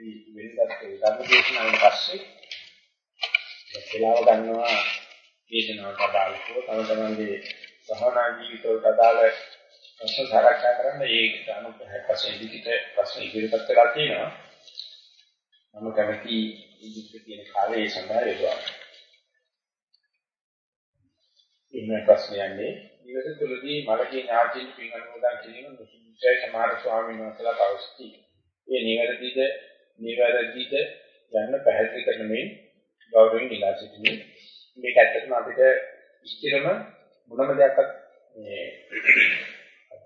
අපි වෙනදත් ධර්ම දේශනාවෙන් පස්සේ වෙලාව ගන්නවා දේශනාවට අදාළව තම තමන්ගේ සහනා ජීවිතවලට අදාළ ප්‍රශ්න සාකච්ඡා කරන්න ඒකට අනුග්‍රහය පස්සේ ලිඛිත ප්‍රශ්න ඉදිරිපත් කරලා තියෙනවා. මම කැමති ඉදිරියට තියෙන කාලේ සඳහා යොදවන්න. ඉන්න ප්‍රශ්නයන්නේ නිවස තුළදී මලගේ ඥාතින් පින් අනුමෝදන් කිරීම මුසුන්චය සමහර ස්වාමීන් වහන්සේලා පවසති. ඒ නිවැරදිද නිවැරදිද යන්න පැහැදිලි කරන මේ ගෞරවයෙන් ඉලා සිටිනේ. මේක ඇත්තටම අපිට ස්ථිරම මොනම දෙයක්වත් මේ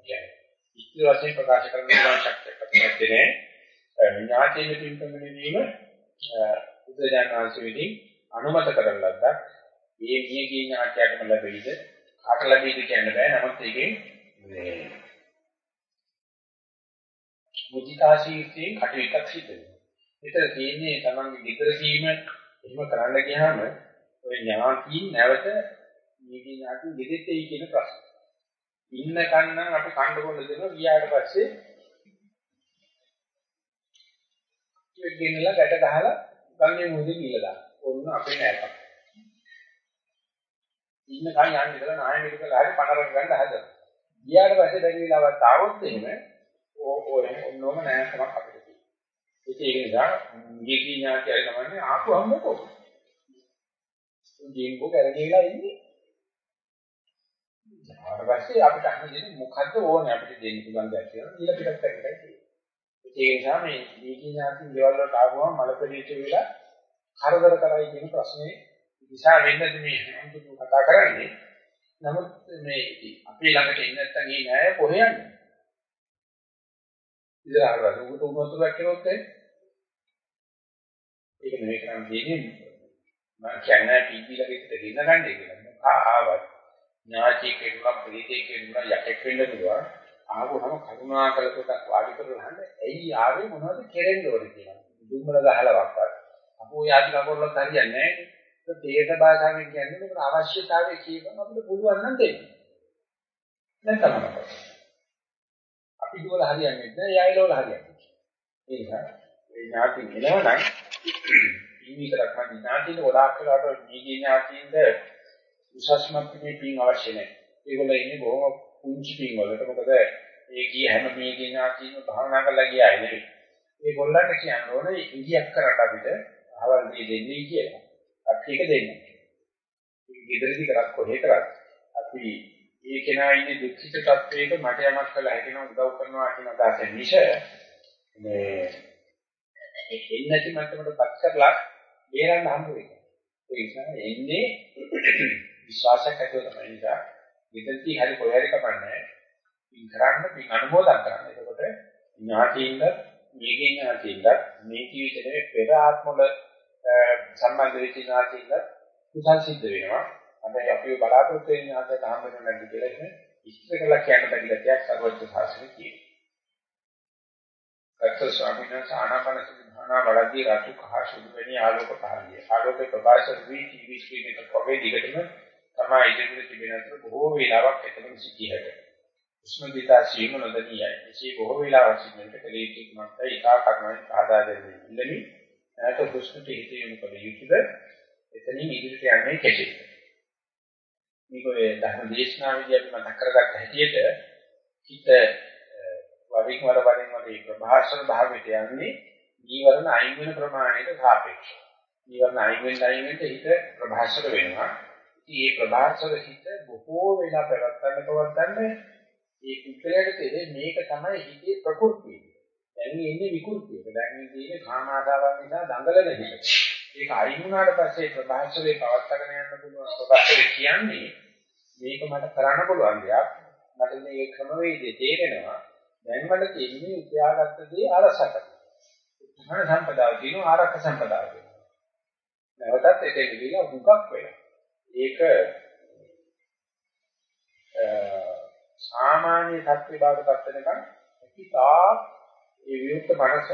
කියන්නේ ඉස්තිර වශයෙන් ප්‍රකාශ කරන්න පුළුවන් ශක්තියක් අපිට නැත්තේ ඥාතින පින්කමනීම බුදුජානනාංශ විදිහින් අනුමත කරන ලද්දක් ඒ ගියගේ ඥාතියටම ලැබෙයිද කාට ලැබෙයිද කියන්න බෑ නමුත් ඒකෙන් මේ මුදිතාශීර්තියෙන් කටයුත්තක් සිද්ධ වෙනවා. ඒතර තියෙන්නේ තමන්ගේ විතර කීම එහෙම කරන්න ගියාම ඔය ඥාතියින් නැවත මේකේ ඥාති දෙදෙත්තේ කියන ප්‍රශ්න. ඉන්නකන් නම් අපි කණ්ඩ කොල්ල දෙනවා ගියාට පස්සේ ඒක ගෙනලා ගැට ගහලා ගන්නේ මොදේ කියලා දාන්න. ඔන්න අපේ නෑකම්. ඉන්නකන් යන්නේ ඉතලා නාය මේක කරලා හරි පණරක් ගන්න හදනවා. ගියාට පස්සේ දැන් වෙලාවක් ආවොත් එහෙම ඕ ඔය ඔන්නෝම නෑකමක් අපිට තියෙනවා. ඒක නිසා ගිහි ඥාති අය තමයි ආපුවම මොකෝ. ජීන්බෝ කරගෙනලා ඉන්නේ. ඊට පස්සේ අපිට අහන්න දෙන්නේ මොකද්ද ඕනේ අපිට දෙන්න පුළුවන් දෙයක් කියලා ඊළ පිටත් කරගන්න තියෙනවා. ඒ නිසා මේ දීකී ඥාති දේවල් වලට ආවම මලපරීච වෙලා කරදර කරයි කියන ප්‍රශ්නේ නිසා වෙන්නද මේ හඳුන් කතා කරන්නේ. නමුත් මේ අපේ ළඟට එන්නේ නැත්නම් මේ ණය කොහෙ යන්නේ? ඉතින් අර උගට උනතුරක් කරොත් ඒක නෙවෙයි කරන්නේ මම කියන්නේ පීපීලා විතර ගෙන්න ගන්න කියලා. මොකා ආවත් ඥාතියෙක් වෙනවා ප්‍රීතියෙක් වෙනවා යකෙක් වෙන්න පුළුවන්. ආවොහම කරුණා කළකොට වාඩි කරලා හඳ ඇයි ආවේ මොනවද කෙරෙන්න ඕනේ කියලා. දුම්බල ගහලවක්වත් අපෝ යාති කවුරුත් හරියන්නේ නැහැ. ඒක තේට භාෂාවෙන් කියන්නේ මොකද අවශ්‍යතාවය කියපම අපිට පුළුවන් නම් දෙන්න. නැත්නම් අපි දුවල හරියන්නේ නැහැ, යායලවල හරියන්නේ. ඒ නිසා ඒ ඥාති එනවනම් ජීවිතයක් මන් ඥාතින ගොඩාක් වෙලාවට නීති ඥාතියින්ද උසස්මත් මේ පින් අවශ්‍ය නැහැ. ඒගොල්ලෝ ඉන්නේ බොහොම පුංචි පින් වලට. මොකද ඒ ගිය හැම මේ ඥාතියින්ම භාවනා කරලා ගියායි නෙවෙයි. ඒගොල්ලන්ට කියන්න ඕනේ ඉංගියක් කරට අපිට අවල් දී දෙන්නේ කියලා. අපි ඒක දෙන්නේ. ඒක ගෙදරදී කරත් කොහේ කරත් අපි ඒ කෙනා ඉන්නේ දුක්ඛිත තත්වයක මට යමක් කළා හැකිනවා උදව් කරනවා කියන අදහසෙන් මිස මේ එන්නේ නැති මට්ටමට පත් කරලා බේරන්න හම්බ වෙන්නේ. ඒ නිසා එන්නේ විශ්වාසයක් ඇතුව තමයි නිසා විදර්ති හරි කොහේ හරි කපන්නේ. පින් කරන්න පින් අනුමෝදන් කරන්න. එතකොට ඥාතියින්ද මේකේ ඥාතියින්ද මේ ජීවිතේ පෙර ආත්මවල සම්බන්ධ වෙච්ච ඥාතියින්ද කුසල් සිද්ධ වෙනවා. හැබැයි අපි බලාපොරොත්තු වෙන ඥාතයට හම්බ වෙන්නේ නැති කියලා එහෙම ඉස්තර කළා කියන්න බැරි ගැටයක් සර්වඥ ශාස්ත්‍රයේ තියෙනවා. අත්ත ස්වාමීන් වහන්සේ ආනාපානසති භාවනා වලදී රතු කහ සුදු වෙනි ආලෝක පහළිය. ආලෝකේ ප්‍රකාශ වී ටීවී ස්ක්‍රීන් එක කවේ දිගටම තමයි ඉදිරියට තිබෙන අතර බොහෝ වේලාවක් එතන සිටී හැක. උෂ්ණ දිතා සීම නොදනියයි. එසේ බොහෝ වේලාවක් සිටින්නට කල යුතු මත ඒකා කර්මයන් ආදා දෙන්නේ. ඉඳලි නැත උෂ්ණට හිත යොමු කළ යුතුද? එතනින් ඉදිරියට යන්නේ කෙසේද? මේක ඔය ධර්ම දේශනාවේදී අපි මතක් කරගත්ත හැටියට හිත වරින් වර වරින් වර මේ ප්‍රභාෂණ භාවයට යන්නේ ජීවරණ අයින් වෙන ප්‍රමාණයට සාපේක්ෂව. ජීවරණ අයින් වෙන අයින් වෙන හිත ප්‍රභාෂර වෙනවා. ඉතින් මේ ප්‍රභාෂර හිත බොහෝ වෙලා පැවැත්වන්න පවත්න්නේ මේ කුසලයට තෙරේ මේක තමයි හිතේ ප්‍රകൃතිය. දැන් ඉන්නේ විකෘතියක. දැන් ඉන්නේ කාමාදාවන් නිසා දඟලන හිත. ඒක අයින් වුණාට පස්සේ ප්‍රභාෂරේ පවත්වාගෙන යන්න පුළුවන් ප්‍රභාෂරේ කියන්නේ මේක මට කරන්න පුළුවන් දෙයක්. මට මේ ක්‍රමවේදය තේරෙනවා. දැන් මට තියෙන්නේ උපයාගත්ත දේ අරසකට. ධන සම්පදාව කියනවා ආරක්ෂක සම්පදාව කියනවා. නැවතත් ඒක නිවිලා හුඟක් වෙනවා. ඒක සාමාන්‍ය සත්‍ය බවට පත් වෙනකන් හිතා ඒ විමුක්ත මනස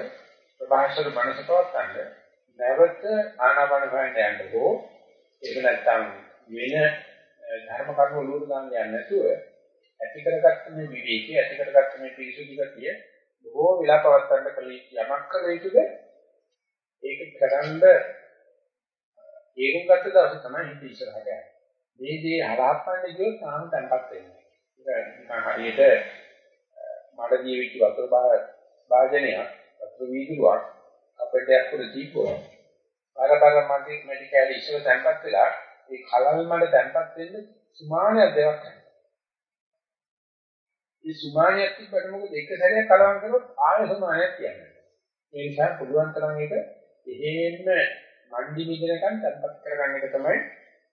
ප්‍රභාෂර මනස පවත්තන්න නැවත ආනාපාන භාවයට යන්න ඕ ඒක නැත්තම් වෙන ධර්ම කර්ම වලට දාන්න යන්නේ නැතුව ඇති කරගත්ත මේ විවේකී ඇති කරගත්ත මේ පිරිසුදු ගතිය බොහෝ විලා පවත්තන්න කල යමක් කළ යුතුද ඒක කරන්ද ඒකෙන් ගත්ත දවසේ තමයි හිත ඉස්සරහට යන්නේ. මේ දේ හරහපන්න ගියොත් තාම තැම්පත් වෙන්නේ. ඒක නිකන් හරියට මඩ ජීවිත වතුර භාජනයක් වතුර වීදුරුවක් අපිට උඩ දීපුවා. බාර බාර මැටි මැටි කැලේ ඉස්සර තැම්පත් වෙලා ඒ කලල් මඩ තැම්පත් වෙන්න සුමානයක් දෙකක් යනවා. මේ සුමානියක් තිබ්බට මොකද එක සැරයක් කලවම් කරොත් ආයෙ සුමානියක් කියන්නේ. ඒ නිසා පුළුවන් තරම් ඒක එහෙන්න මණ්ඩි මිදනකන් තත්පත් කරගන්න එක තමයි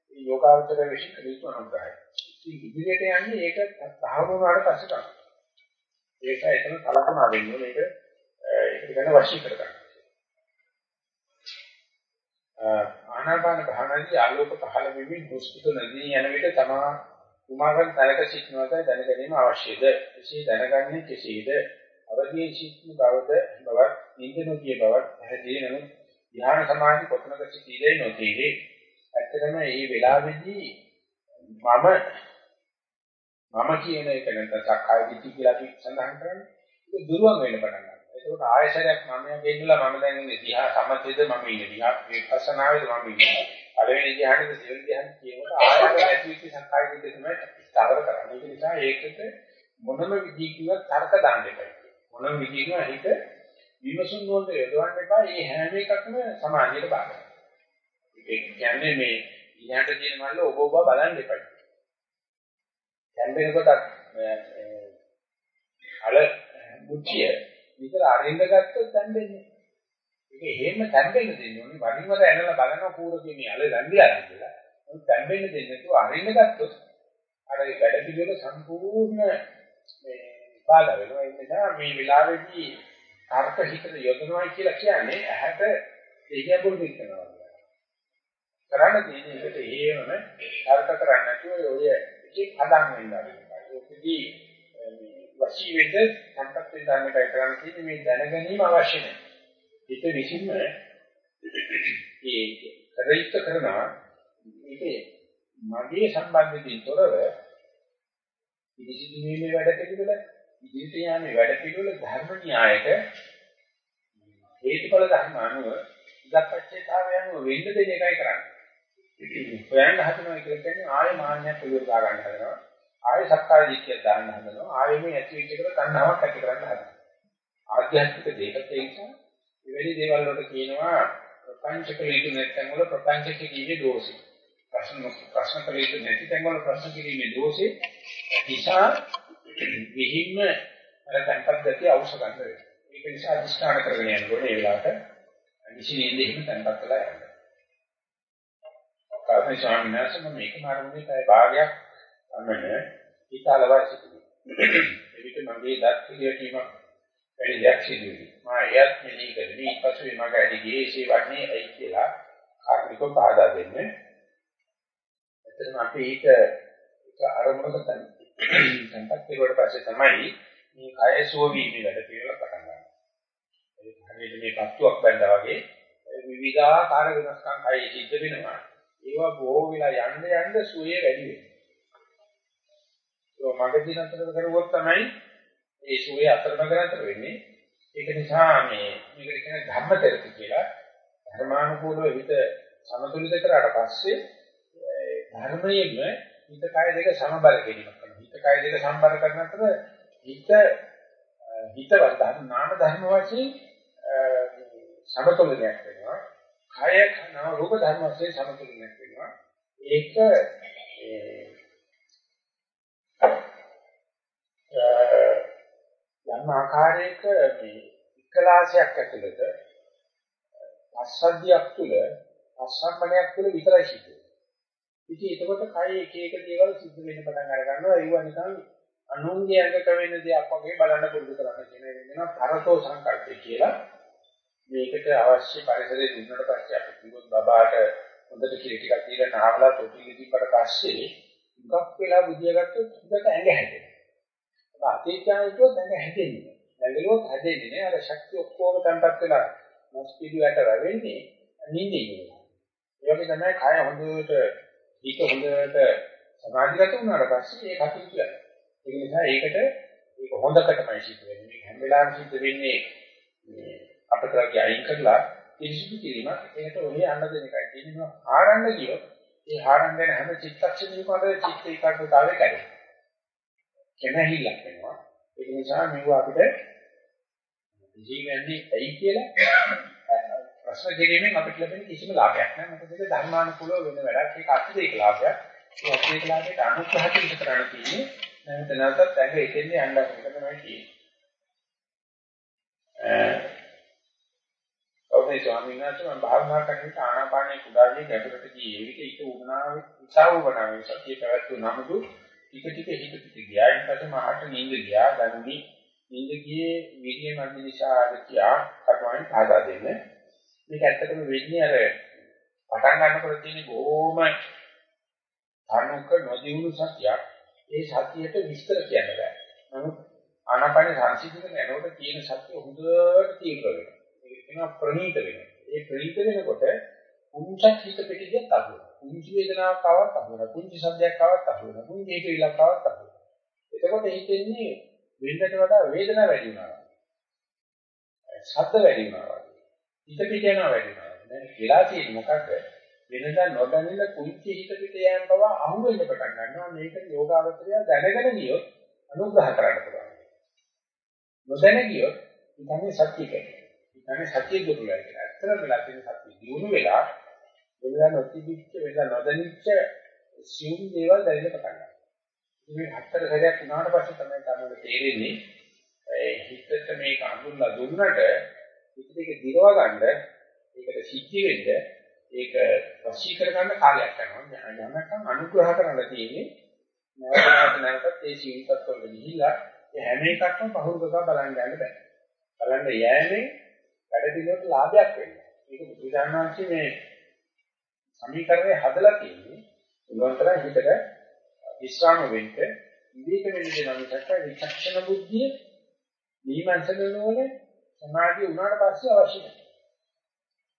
මේ යෝගාවචර විශ්ින් කළ අනුග්‍රහය. ඉතින් ඉදිරියට යන්නේ ඒක සාහවුනාට පස්සේ තමයි. ඒක එතන කලකමා වෙන්නේ මේක ඒක ගැන වශී කරගන්න. ආනාපාන භාවනාවේ ආලෝක පහළ වෙමින් දුස්කුත නදී යන විට තමා උමාගන් තලක සිටිනවද දැන ගැනීම අවශ්‍යද? එසේ දැනගන්නේ කෙසේද? අවදීන් සිටින බවද බවත් නින්දනෝකිය බවත් පැහැදිලි නමුත් ධ්‍යාන සමාධි කොතනක සිටීදේ නොතේරේ. ඇත්තටම මේ වෙලාවේදී මම මම කියන එක නැත්නම් සක්කාය දිට්ඨිය කියලා අපි සඳහන් කරන්නේ ඒක දුරුවන් වෙන්න පටන් ගන්නවා. ඒකෝට ආයශරයක් මම ගෙන්නලා මම දැන් ඉන්නේ දිහා සමතේද මම ඉන්නේ දිහා විපස්සනාවේද මම ඉන්නේ. පළවෙනි ධ්‍යානෙද දෙවෙනි ධ්‍යානෙ කියනකොට ආයත නැති වෙච්ච සක්කාය දිට්ඨිය තමයි ස්ථාවර කරන්නේ. ඒක නිසා ඒකට මොනම විදිහකින්වත් තර්ක දාන්න එපා. මොනම විදිහකින්වත් හිත විමසුම් වලට යොදවන්න එපා. මේ හැම එකක්ම සමාධියට බාධා. ඒ කියන්නේ මේ ඊහාට තියෙන මල්ල ඔබ ඔබ බලන්න එපා. දැන් වෙනකොට අල මුච්චිය විතර අරින්න ගත්තොත් දැන් දෙන්නේ. ඒක හේම තැම්බෙන්න දෙන්න ඕනේ. වරින් වර ඇනලා බලනවා කූරකේ මේ අල රැඳිලා කියලා. ඒක තැම්බෙන්න දෙන්නේ නැතුව අරින්න ගත්තොත් අර වැඩ පිළිවෙල සම්පූර්ණ මේ බාධා වෙනවා. ඒ නිසා මේ වෙලාවේදී තර්ක හිතට යොදනවා කියලා කියන්නේ ඇහැට දෙහිය පුරුදු කරනවා. කරන්න තියෙන එකට හේවම තර්ක කරන්නේ නැතුව ඔය එකක් හදන් වෙනවා. ඒකදී වශී වෙද්ද සම්පත් වෙනකයි කරන්න තියෙන්නේ මේ දැනගැනීම අවශ්‍ය නැහැ. හිත විසින්ම ඒ කරයිත කරනවා ඒකේ මගේ සම්බන්ධයෙන් තොරව ඉදිරිසිදුවීමේ වැඩ පිළිවෙල ඉදිරියට යන්නේ වැඩ පිළිවෙල ධර්ම න්‍යායක හේතුඵල ධර්ම අනුව ඉදපච්චේතාවය අනුව වෙන්න දෙන එකයි කරන්නේ. හොයන්න හදනවා කියලා කියන්නේ ආය මාන්නයක් පිළිවෙල දා ගන්න හදනවා. ආය සක්කාය දිට්ඨිය දාන්න හදනවා. ආය මේ ඇති වෙච්ච එකට තණ්හාවක් ඇති කරන්න හදනවා. ආධ්‍යාත්මික දෙයකට ඒ නිසා එවැනි දේවල් වලට කියනවා ප්‍රපංච කලීතු නැත්නම් වල ප්‍රපංච කිරීමේ දෝෂය. ප්‍රශ්න ප්‍රශ්න කලීතු නැති තැන් වල ප්‍රශ්න කිරීමේ දෝෂේ නිසා විහිම්ම අර තැන්පත් ගතිය අවශ්‍ය ගන්න වෙනවා. ඒක නිසා අදිස්ථාන කරගෙන යනකොට ඒ වෙලාවට නිසිනින්ද එහෙම තැන්පත් වෙලා යනවා. කාර්ය ස්වාමීන් වහන්සේ මේක මාරුනේ පැය භාගයක් අමන හිතාලවයි සිටිනේ. එවිට මගේ දත් පිළියීමක් වැඩි දෙයක් සිදුවේ. මා එයත් මෙලී කරමි. ඊපස්සේ මග ඇදි ගියේ ඒ වන්නේ ඇයි කියලා කාර්මිකව පහදා දෙන්නේ. එතන අපි ඒක අරමුණක තමයි සංකප්ප කෙරුවට පස්සේ තමයි මේ කය සුවවීමේ වැඩ පිළිවෙල පටන් ගන්න. ඒ හරියට මේ පත්තුවක් බැඳා වගේ විවිධාකාර වෙනස්කම් කය සිද්ධ වෙනවා. ඒවා බොහෝ වෙලා යන්න යන්න සුවේ වැඩි වෙනවා. ඒක මගදී නතර කරුවොත් තමයි ඒ සුවේ අතරමඟ නතර වෙන්නේ. ඒක නිසා මේ මේකට කියන ධර්ම තෙරපි කියලා ධර්මානුකූලව හිත සමතුලිත කරාට පස්සේ ධර්මයේම හිත කය දෙක සමබර කිරීමක් කරනවා. හිත කය දෙක සම්බර කරන අතර හිත හිතවත් ධර්ම නාම ධර්ම වශයෙන් සමතුලනයක් වෙනවා. කය නාම රූප ධර්ම වශයෙන් සමතුලනයක් වෙනවා. ඒක යම් ආකාරයක මේ විකලාශයක් ඇතුළත පස්සද්ධියක් තුළ අසම්මණයක් තුළ විතරයි සිදුවේ. ඉතින් එතකොට කය එක එක දේවල් සිද්ධ වෙන්න පටන් අර ගන්නවා. ඒව නිකන් අනුන්ගේ අඟක වෙන දෙයක් වගේ බලන්න පුරුදු කරන්න කියන එක වෙනවා තරතෝ සංකල්පය කියලා. මේකට අවශ්‍ය පරිසරය දුන්නට පස්සේ අපි කිව්වොත් බබාට හොඳට කිරි ටිකක් දීලා නාවලා තොටිලි දීපට පස්සේ මුගක් වෙලා බුදිය ගත්තොත් හොඳට ඇඟ හැදෙනවා. ඒක අතීතයන්ට ඇඟ හැදෙන්නේ. ඇඟලුවත් හැදෙන්නේ නෑ. අර ශක්තිය ඔක්කොම තැම්පත් වෙලා මොස්පිඩු යට රැවෙන්නේ නිින්දේ ඉන්නවා. ඒ වගේ තමයි කය හොඳට ඒක හොඳට සමාධිගත වුණාට පස්සේ ඒක හසු කියලා. ඒක නිසා ඒකට ඒක හොඳකටමයි සිද්ධ වෙන්නේ. මේක හැම වෙලාවෙම සිද්ධ වෙන්නේ මේ අපතරගේ අයින් කරලා පිරිසිදු කිරීමක් ඒකට ඔය යන්න දෙන එකයි. කියනවා ආරන්න ගියොත් ඒ ආරන්න යන හැම චිත්තක්ෂණයකම චිත්ත ඒකාග්‍රතාවය කැඩෙනවා. කෙනහිල්ලක් වෙනවා. ඒ නිසා මේව අපිට ජීවෙන්නේ ඇයි කියලා ප්‍රශ්න කිරීමෙන් අපිට ලැබෙන කිසිම ලාභයක් නැහැ. මොකද ඒක ධර්මානුකූලව වෙන වැඩක්. ඒක අතිරේක ලාභයක්. ඒ අතිරේක ලාභයට අනුග්‍රහ කිරීම කරන්න තියෙන්නේ. නැවත නැවතත් ඇඟ එතෙන්ද යන්න ඕන තමයි තියෙන්නේ. ඔබේ ස්වාමීන් වහන්සේ මම භාවනා කරනකොට ආනාපානයේ කුඩාගේ ගැටකට ගියේ. ඒක ඒක උනාවේ උසාව වනාවේ සතිය පැවැත්වු නමුදු ටික ටික හිත පිට ගියා. ඊට පස්සේ මහට නිින්ද ගියා. දැනුනි නිින්ද ගියේ විරිය මධ්‍ය දිශාද කියා කටවයින් පාදා දෙන්නේ. මේක ඇත්තටම වෙන්නේ අර පටන් ගන්නකොට තියෙන බොහොම අනුක නොදියුණු සතියක්. ඒ සතියට විස්තර කියන්න බෑ. නමුත් ආනාපාන සංසිඳන යනකොට තියෙන සතිය හොඳට තීව්‍ර වෙනවා. ඒක කියනවා ප්‍රණීත වෙනවා. ඒ ප්‍රණීත වෙනකොට කුංචක් හිත පිටියත් අහුවෙනවා. කුංචි වේදනාවක් ආවත් අහුවෙනවා. කුංචි සද්දයක් ආවත් අහුවෙනවා. කුංචි ඒක විලක් ආවත් අහුවෙනවා. එතකොට හිතෙන්නේ වෙනකට වඩා වේදනාව වැඩි වෙනවා. ශබ්ද වැඩි වෙනවා. හිත පිට යනවා වැඩි වෙනවා. දැන් වෙලා තියෙන්නේ මොකක්ද? වෙනදා නොදැනෙන කුංචි හිත පිට යෑම බව අහු වෙන්න පටන් ගන්නවා. මේක යෝගාවචරය දැනගෙන ගියොත් අනුග්‍රහ කරන්න පුළුවන්. නොදැන ගියොත් ඉතින් සත්‍ය කියන්නේ. ඉතින් සත්‍ය දුර්ලභයි කියලා. ඇත්තටම වෙලා තියෙන සත්‍ය දිනු වෙලා වෙනදා නොතිබිච්ච වෙනදා නොදැනිච්ච සියුම් දේවල් දැනෙන්න පටන් ගන්නවා. මේ හතර සැරයක් වුණාට පස්සේ තමයි තමයි තේරෙන්නේ හිතට මේක අඳුල්ලා දුන්නට හිතට ඒක දිරව ගන්න ඒකට සිද්ධි වෙන්න ඒක වශී කර ගන්න කාලයක් යනවා. යනකම් අනුග්‍රහ කරන්න තියෙන්නේ නැවත නැවතත් ඒ ජීවිතත් වල ගිහිල්ලා ඒ හැම එකක්ම පහුරුකක බලන්න යන්න බෑ. බලන්න යෑමෙන් වැඩ පිළිවෙලට ලාභයක් වෙනවා. මේක බුදුදානවාංශයේ මේ සමීකරණය හදලා තියෙන්නේ උන්වන්තර හිතට විස්රාම වෙන්න විවේක වෙන්න දෙන මිසක් විචක්ෂණ බුද්ධිය නිමන්සන නෝනේ සමාධිය උනාට පස්සේ අවශ්‍ය නැහැ.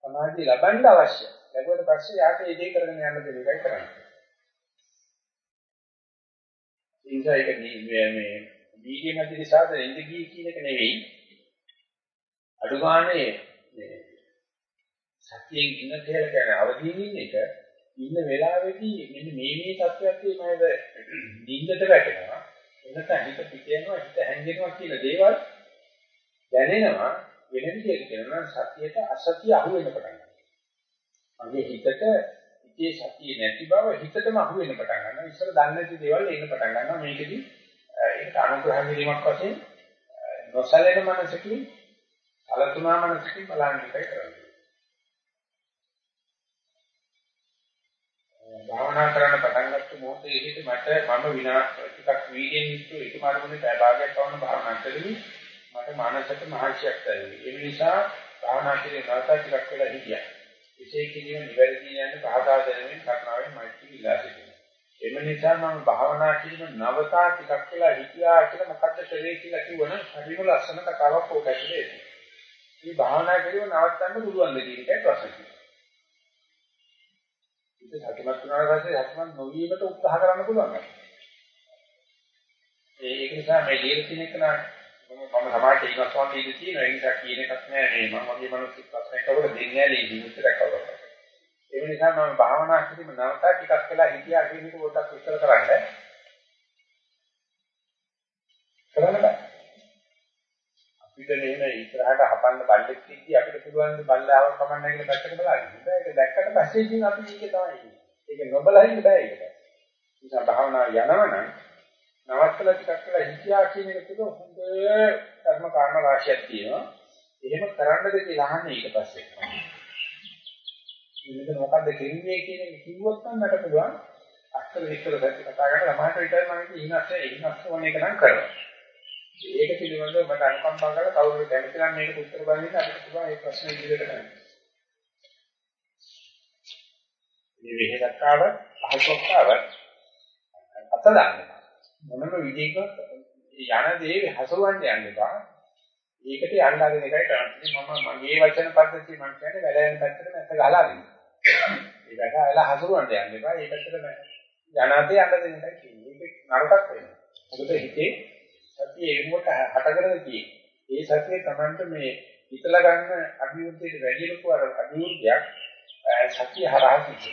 සමාධිය ලබන්න අවශ්‍යයි. ලැබුවට පස්සේ යාට ඒ දේ කරගෙන යන්න දෙන එකයි කරන්නේ. ඉන්සයික මේ මේ දීගේ මැද දිශාද ඉන්දගී කියන එක නෙවෙයි. අඩු ගානේ මේ සතියෙන් ඉන්න කියලා කියන අවදීන් ඉන්න එක ඉන්න වෙලාවේදී මෙන්න මේ මේ තත්ත්වයක් තියෙනවද නිින්දට වැටෙනවා එනකන් හිත පිට යනවා හිත හැංගෙනවා කියන දේවල් දැනෙනවා වෙන විදිහට කියනවා සතියට අසතිය අහු වෙන පටන් ගන්නවා. මගේ හිතට ඉතේ සතිය නැති බව හිතටම අහු වෙන පටන් ගන්නවා. ඉස්සර දන්නේ නැති දේවල් එන්න පටන් ගන්නවා. මේකෙදි ඒකට අනුග්‍රහ කිරීමක් වශයෙන් නොසලෙන මනසකින් අලතුනා මනසකින් බලන්න එකයි කරන්නේ. භාවනා කරන්න පටන් ගත්ත මොහොතේ හිත මට මම විනාශ ටිකක් වීර්යයෙන් යුක්ත එකම අරමුණේ පැය භාගයක් වුණ භාවනා කළේ මට මානසික මහර්ෂයක් දැනෙනවා. ඒ නිසා භාවනා කිරීම නැවත ටිකක් වෙලා හිටියා. විශේෂ කිරීම නිවැරදි යන පහදා දැනීමෙන් කරනවෙන් මෛත්‍රී විලා සිටිනවා. එම නිසා මම භාවනා කිරීම නවතා ටිකක් වෙලා හිටියා කියලා මොකද්ද කළේ කියලා කිව්වනම් හරිම ලස්සන කතාවක් ඕක ඇතුලේ එන්නේ. මේ භාවනා කිරීම නවත්තන්න පුළුවන් දෙයක් එකයි ප්‍රශ්නේ. ඒක සතුටුමත් වුණාට පස්සේ සතුටුමත් නොවීමට උත්සාහ කරන්න පුළුවන්. ඒක නිසා මේ දීර්ඝ දිනක නා මම සමාජයේ ඉන්නස් වගේ ඉඳී තියෙන ඒ නිසා කියන එකක් නෑ මේ මම වගේ මිනිස්සු ප්‍රශ්නයක් අහුවට දෙන්නේ නෑ මේ ජීවිතයක් අහුවට. ඒ නිසා මම භාවනා කිරීම නවතා ටිකක් වෙලා හිතියා කියන එක පොඩ්ඩක් විස්තර කරන්න. කරන්න බෑ. අපිට නේ ඉස්සරහට හපන්න බල්ලෙක් ඉද්දි අපිට පුළුවන් බල්ලාව කමන්න කියලා පැත්තකට බලන්න. ඒක දැක්කට පස්සේ ඉතින් අපි මේක තමයි. ඒක නොබලා ඉන්න බෑ ඒක. නිසා භාවනාව යනවනම් නවත්තලා ටිකක් වෙලා හිතියා කියන එක තුළ හොඳ ධර්ම කාරණා රාශියක් තියෙනවා. එහෙම කරන්නද කියලා අහන්නේ ඊට පස්සේ. මේක මොකද්ද කියන්නේ කියන එක කිව්වොත් නම් මට පුළුවන් අක්කර විස්තර දැක්ක කතා කරලා සමහරට විතර මම ඉන්නත් ඉන්නත් වන එක නම් කරනවා. ඒක පිළිබඳව මට අනුකම්පා කරලා කවුරු කැමති නම් මේකට උත්තර බලන්න අපිට පුළුවන් ඒ ප්‍රශ්න ඉදිරියට ගන්න. මේ විහෙදක්කාව අහසක්කාව අතලන්නේ මොනම විදිහකට යන දේ හසුරවන්න යන්න එපා. ඒකට යන්න හදන එකයි කරන්නේ. මම මගේ වචන පද්ධතිය මම කියන්නේ වැලෙන් පැත්තට නැත්ත ගහලා දෙන්න. ඒකට අයලා හසුරවන්න යන්න එපා. ඒ පැත්තට යනාතේ යන්න දෙන්න එකයි කියන්නේ. ඒක නරකක් වෙනවා. මොකද හිතේ සතිය එමුට හටගෙන තියෙන්නේ. ඒ සතිය Tamanට මේ හිතලා ගන්න අභිවෘද්ධියට වැඩි ලොකු අර අභිවෘද්ධියක් සත්‍ය හරහා සිද්ධ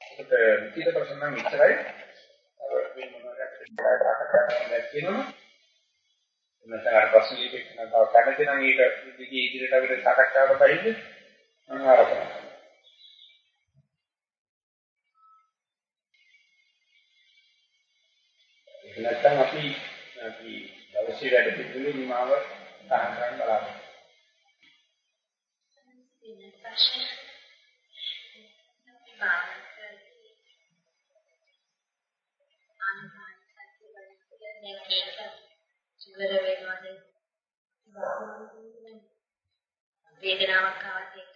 ඒකට විචිත ප්‍රශ්න නම් විතරයි අර වෙන මොනවද කියනවා නැත්නම් අර ප්‍රශ්න ලිපිට නැත්නම් කැමති නම් ඒක දිගේ ඉදිරියට අපිට සාකච්ඡාවට බහින්න මම ආරම්භ කරනවා. නැත්නම් අපි අපි දවසේ වැඩ පිළිවෙලේ නිමාව සාහන කරන්න බලාපොරොත්තු ඉවර වෙනවද වේදනාවක් ආවත් ඒක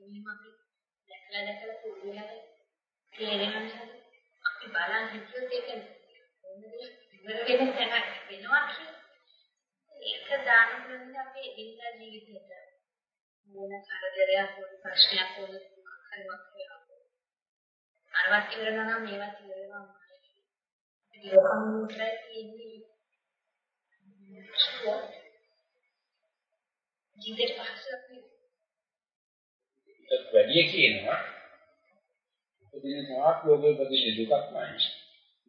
මෙහෙම අපි දැකලා දැකලා පුරුදු වෙලා තේරෙනවා අපි බලන් හිතුවොත් ඒක ඉවර වෙන තැනක් වෙනවා ඒක දාන පුළුවන් අපේ එදිනදා ජීවිතේට මොන කරදරයක් පොඩි ප්‍රශ්නයක් පොඩි මොකක් හරි අරවත් ඉවර නම් මේවත් ඉවර වෙනවා ලෝකම් මුත්‍රා කියන්නේ ජීවිත පහසුවක් නේ වැඩි කියනවා උපදින සාක් ලෝකෙ උපදින දුකක් නැහැ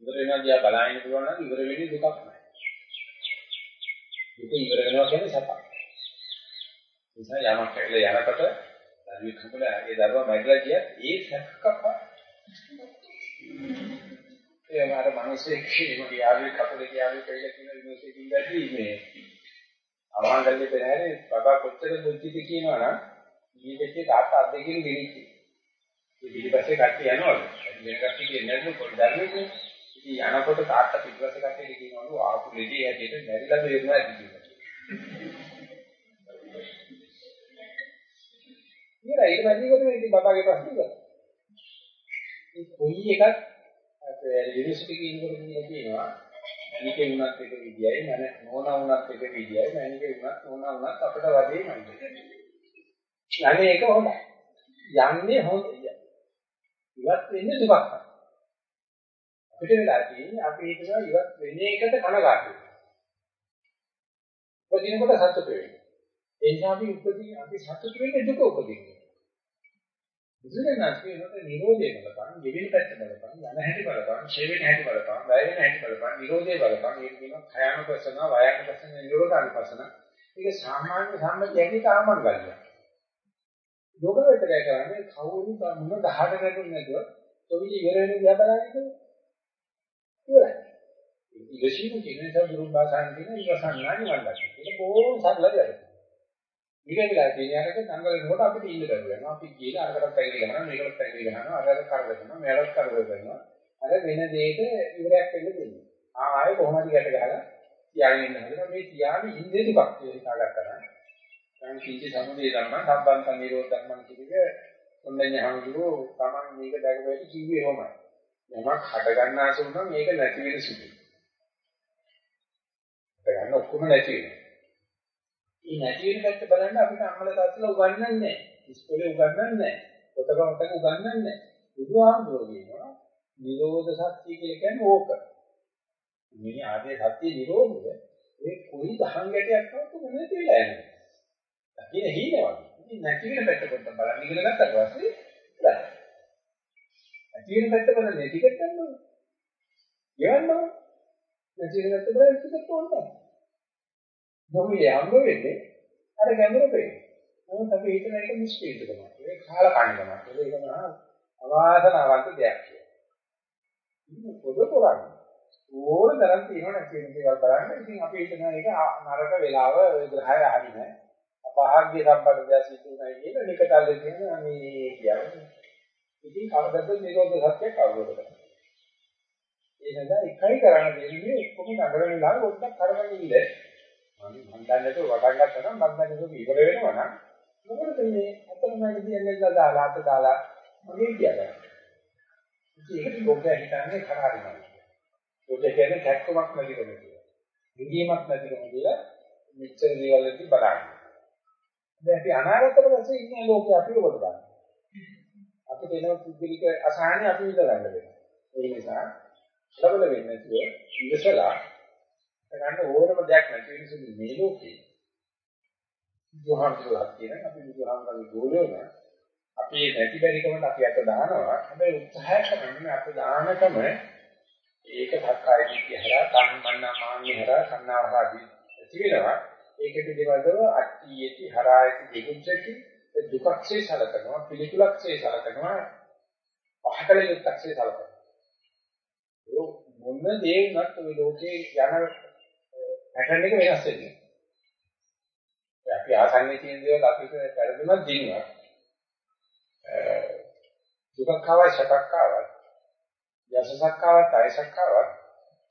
ඉවර වෙනවා දිහා බලන්න පුළුවන් නම් ඉවර වෙන්නේ දුකක් නැහැ දුක ඉවර වෙනවා කියන්නේ සතක් නිසා යමක් කියලා යනකොට දරුවෙක් හම්බුලා ඒ දරුවා මැරිලා ගියත් ඒ සැකකප්ප ඒ මාර මිනිස්සේ මගේ යාළුවෙක් අපේ යාළුවෙක් කියලා කියන යුනිවර්සිටි එකකින් මේ අමාංගල්‍ය පෙරහැරේ බබා කොච්චර බුද්ධිද කියනවනම් මේ දෙකේ තාත්තා අත් දෙකකින් ගෙනිච්චි. ඒ පිටිපස්සේ කට්ටිය යනවලු. මේ කට්ටිය කියන්නේ නැද්ද පොඩි දරුවෙක්. ඉතින් යනකොට තාත්තා පිටිපස්සේ කට්ටියට කියනවලු ආපු ලෙඩේ හැටියට මැරිලා බේරුණා කියලා. ඉතින් ඒක වැඩිකොට ඉතින් බබාගේ ප්‍රශ්න ඉවරයි. ඒ කොයි එකක් යුනිවර්සිටි එකේ ඉන්නකොට කියලා කියනවා මේකේ වුණත් එක විදියයි මම නෝනා වුණත් එක විදියයි මෑනිකේ වුණත් නෝනා වුණත් අපිට වදේමයි. යන්නේ ඒක හොඳයි. යන්නේ හොඳයි. ඉවත් වෙන්නේ දුකක්. අපිට වෙලා තියෙන්නේ අපි හිතනවා ඉවත් වෙන්නේ එකට කනගාටු. උපදිනකොට සතුට වෙන්නේ. ඒ නිසා අපි උපදී අපි සතුට වෙන්නේ දුක උපදින්නේ. බුදුරජාණන් කියනකොට නිරෝධය බලපං, ගෙවෙන පැත්ත බලපං, යන හැටි බලපං, ඡේ වෙන හැටි බලපං, වැය වෙන හැටි බලපං, නිරෝධය බලපං. ඒක කියනවා khයානුපසන, වයානුපසන, නිරෝධානුපසන. ඒක සාමාන්‍ය සම්මතියගේ තාමංගල්‍යය. ලෝකවලට කරන්නේ කවුරු මොන ගහකට නැතුව නැතුව තොවිලි ඉවර වෙන දිහා බලන්නේ ඉවරයි. ඉවසීම කියන නිසා දුරු භාෂාවෙන් කියන ඉවසන් නැණි වල්ලා. ඒක බොහොම සරල වැඩක්. ඉගෙනලා තියෙන අරක සංගලනකොට අපිට ඉන්න බැරි වෙනවා. අපි කියලා අරකටත් ඇඟිලි ගන්නවා, මේකටත් ඇඟිලි ගන්නවා, අරකට කරදර කරනවා, මෙයාටත් කරදර කරනවා. අර වෙන දෙයක ඉවරයක් වෙන්න දෙන්නේ. ආ ආයේ කොහොමද ගැට ගහලා තියාගෙන ඉන්න හදනවා. මේ තියාගෙන ඉන්නේ දුකක් කියලා හිතාගත්තා නම් දැන් කීටි සමුදේ ධර්ම සම්බන්ත නිරෝධ ධර්ම කිවික ඔන්නන්නේ හඳුරෝ Taman මේක දැකපෙටි කිව්වේ එහෙමයි. යමක් හට ගන්න ආසුන නම් මේක නැති වෙන සුළුයි. හට ගන්න ඔක්කොම නැති වෙනවා. මේ නැති වෙන පැත්ත බලන්න අපිට අම්මල තාත්තලා උගන්වන්නේ නැහැ. ඉස්කෝලේ උගන්වන්නේ නැහැ. පොතක මතක උගන්වන්නේ නැහැ. බුදුහාමුදුරුවෝ කියනවා නිරෝධ සත්‍ය කියලා කියන්නේ ඕක. මේ ආදී සත්‍ය නිරෝධය ඒ කොයි දහං ගැටයක් වුණත් මොකද කියලා යන්නේ. දකින්න හීනවා. ඉතින් නැති වෙන පැත්ත පොඩ්ඩක් බලන්න ඉගෙන ගත්තට පස්සේ ඉතින්. නැති වෙන පැත්ත බලන්නේ ටිකට් ගන්න ඕනේ. ගෙවන්න ඕනේ. නැති වෙන පැත්ත බලන්න ටිකට් ඕනේ. මොමිය හම්බ වෙන්නේ අර ගැඹුරු වෙන්නේ. නමුත් අපි හිතන එක මිස්ටේක් තමයි. ඒක කාල කණ්ඩමක්. ඒක තමයි අවාසනාවන්ත දෙයක් කියලා. ඉතින් පොද කරන්නේ. ඕන තරම් තියෙනවා නැති වෙන දේවල් බලන්න. ඉතින් අපි හිතන එක නරක වෙලාව ග්‍රහය හරිනේ. අභාග්‍ය සම්පන්නදය සිදුුණයි කියන නිකතල්ලේ තියෙන මේ කියන්නේ. ඉතින් කවදද නිරෝධ සත්‍ය අවබෝධ කරගන්න. ඒ නිසා එකයි කරන්න දෙන්නේ ඔක්කොම නගර වෙලා පොඩ්ඩක් කරගෙන ඉන්න. මම මන් දන්නේක වටන් ගත්තා නම් මන් දන්නේක ඉවර වෙනවා නම් මොකද මේ අතනමයි කියන්නේ දාලා අත දාලා මගේ කියන්නේ. ඉතින් ඒකට ලෝකයා හිතන්නේ කරාරිනවා. ලෝකයා කියන්නේ කැක්කමක් නැතිකම කියලා. නිදීමක් නැතිකම කියලා මෙච්චර දේවල් වලදී බලන්නේ. දැන් අපි අනාගතතර පස්සේ ඉන්නේ ලෝකේ අපි ඔබට ගන්න. අපිට එන පුද්ගලික අසහනය අපි විඳ ගන්න වෙනවා. ඒ නිසා ලබල වෙන්නේ නැතුව ඉවසලා ගන්න ඕනම දෙයක් නැති වෙනසු මේ ලෝකේ බුදුහාමුදුරුවෝ කියන අපි බුදුහාමුදුරුවෝ ගෝලයෝ නම් අපි නැති බැරිකමට අපි අත දානවා. හැබැයි උත්සාහය කරන්නේ අත දානකම ඒක සක්කාය දිට්ඨිය හරහා කම්මන්නා මාන්නේ හරහා කන්නාවාදී ඇති වෙනවා. ඒක පිළිබඳව අට්ඨියති හරායති දෙකුච්චති දුක්ඛේ සලකනවා පිළිකුලක්සේ සලකනවා පහකල යුක්තක්සේ සලකනවා. ඒ මොන දේ වුණත් ඔය ලෝකේ යන පැටර්න් එක වෙනස් වෙන්නේ. අපි ආසන්නේ තියෙන දේවල් අපිට පෙරදුනක් දිනවා. දුකක් ආවයි සැපක් ආවයි යසසක් ආවත් අයසක් ආවත්